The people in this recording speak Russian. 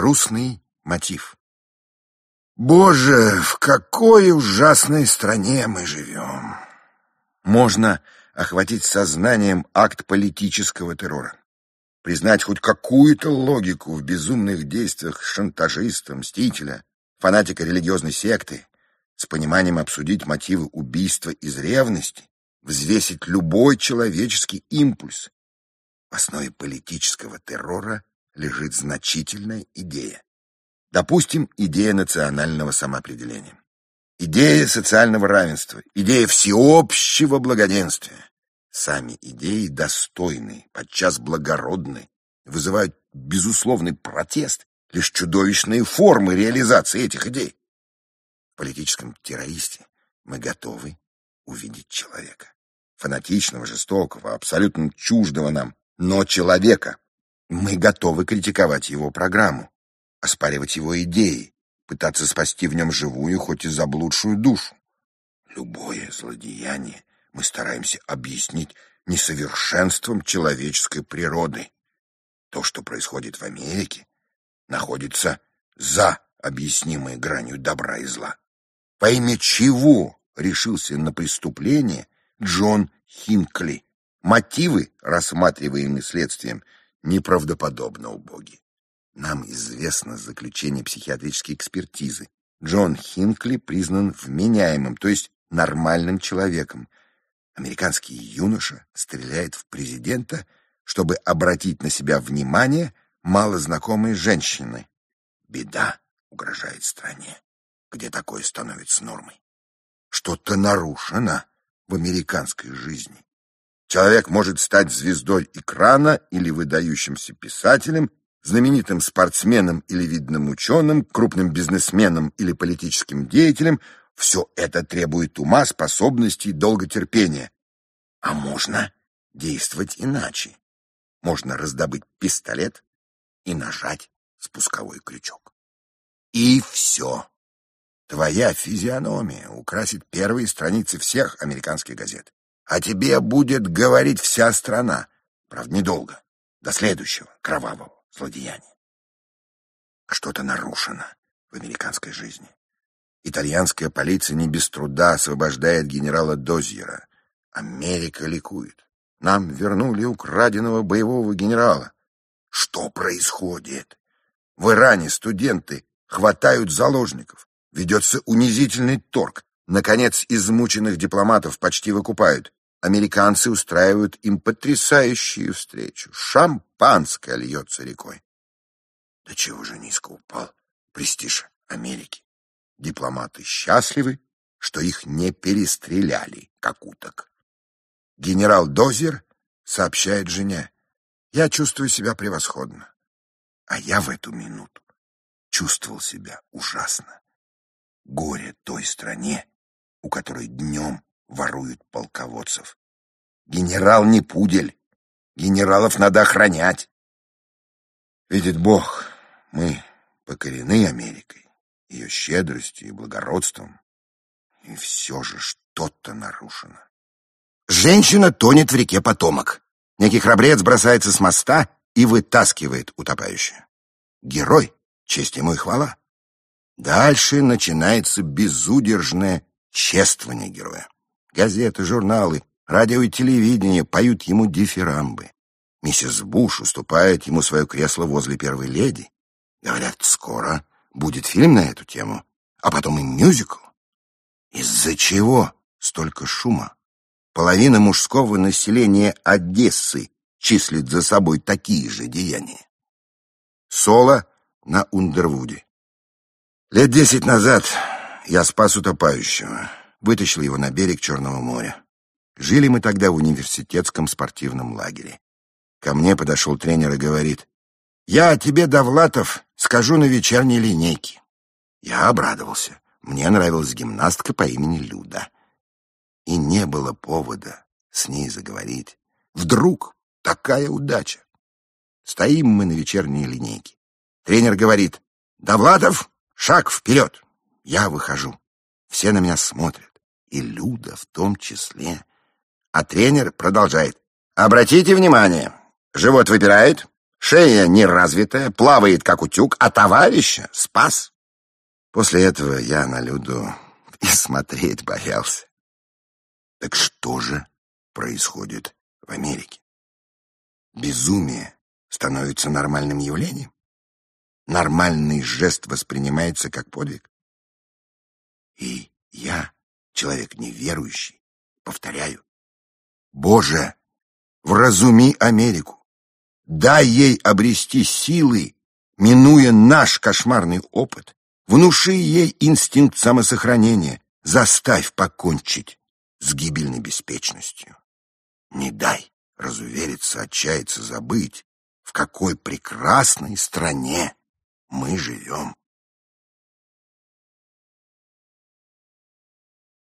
Грустный мотив. Боже, в какой ужасной стране мы живем! Можно охватить сознанием акт политического террора. Признать хоть какую-то логику в безумных действиях шантажиста, мстителя, фанатика религиозной секты, с пониманием обсудить мотивы убийства из ревности, взвесить любой человеческий импульс. В основе политического террора лежит значительная идея. Допустим, идея национального самоопределения. Идея социального равенства, идея всеобщего благоденствия. Сами идеи достойны, подчас благородны, вызывают безусловный протест, лишь чудовищные формы реализации этих идей. В политическом террористе мы готовы увидеть человека. Фанатичного, жестокого, абсолютно чуждого нам, но человека. Мы готовы критиковать его программу, оспаривать его идеи, пытаться спасти в нем живую, хоть и заблудшую душу. Любое злодеяние мы стараемся объяснить несовершенством человеческой природы. То, что происходит в Америке, находится за объяснимой гранью добра и зла. По имя чего решился на преступление Джон Хинкли? Мотивы, рассматриваемые следствием, неправдоподобно убоги. Нам известно заключение психиатрической экспертизы. Джон Хинкли признан вменяемым, то есть нормальным человеком. Американский юноша стреляет в президента, чтобы обратить на себя внимание малознакомой женщины. Беда угрожает стране, где такое становится нормой. Что-то нарушено в американской жизни. Человек может стать звездой экрана или выдающимся писателем, знаменитым спортсменом или видным ученым, крупным бизнесменом или политическим деятелем, все это требует ума, способностей, долготерпения. А можно действовать иначе. Можно раздобыть пистолет и нажать спусковой крючок. И все. Твоя физиономия украсит первые страницы всех американских газет. А тебе будет говорить вся страна. Правда, недолго. До следующего кровавого злодеяния. Что-то нарушено в американской жизни. Итальянская полиция не без труда освобождает генерала Дозьера. Америка ликует. Нам вернули украденного боевого генерала. Что происходит? В Иране студенты хватают заложников. Ведется унизительный торг. Наконец, измученных дипломатов почти выкупают. Американцы устраивают им потрясающую встречу. Шампанское льется рекой. Да чего же низко упал престиж Америки? Дипломаты счастливы, что их не перестреляли, как уток. Генерал Дозер сообщает жене, «Я чувствую себя превосходно». А я в эту минуту чувствовал себя ужасно. Горе той стране, у которой днем воруют полководцев. Генерал не пудель. Генералов надо охранять. Видит Бог, мы покорены Америкой, ее щедростью и благородством. И все же что-то нарушено. Женщина тонет в реке потомок. Некий храбрец бросается с моста и вытаскивает утопающую. Герой, честь ему и хвала. Дальше начинается безудержное чествование героя. Газеты, журналы, радио и телевидение поют ему дифирамбы. Миссис Буш уступает ему свое кресло возле первой леди. Говорят, скоро будет фильм на эту тему, а потом и мюзикл. Из-за чего столько шума? Половина мужского населения Одессы числит за собой такие же деяния. Соло на Ундервуде. Лет десять назад я спас утопающего вытащил его на берег Черного моря. Жили мы тогда в университетском спортивном лагере. Ко мне подошел тренер и говорит, «Я тебе, Довлатов, скажу на вечерней линейке». Я обрадовался. Мне нравилась гимнастка по имени Люда. И не было повода с ней заговорить. Вдруг такая удача. Стоим мы на вечерней линейке. Тренер говорит, «Довлатов, шаг вперед!» Я выхожу. Все на меня смотрят и Люда в том числе. А тренер продолжает. Обратите внимание, живот выпирает, Шея неразвитая, плавает как утюг, а товарища спас. После этого я на Люду и смотреть боялся. Так что же происходит в Америке? Безумие становится нормальным явлением? Нормальный жест воспринимается как подвиг? И я, человек неверующий, повторяю, Боже, вразуми Америку. Дай ей обрести силы, минуя наш кошмарный опыт. Внуши ей инстинкт самосохранения. Заставь покончить с гибельной беспечностью. Не дай разувериться, отчаяться, забыть, в какой прекрасной стране мы живем.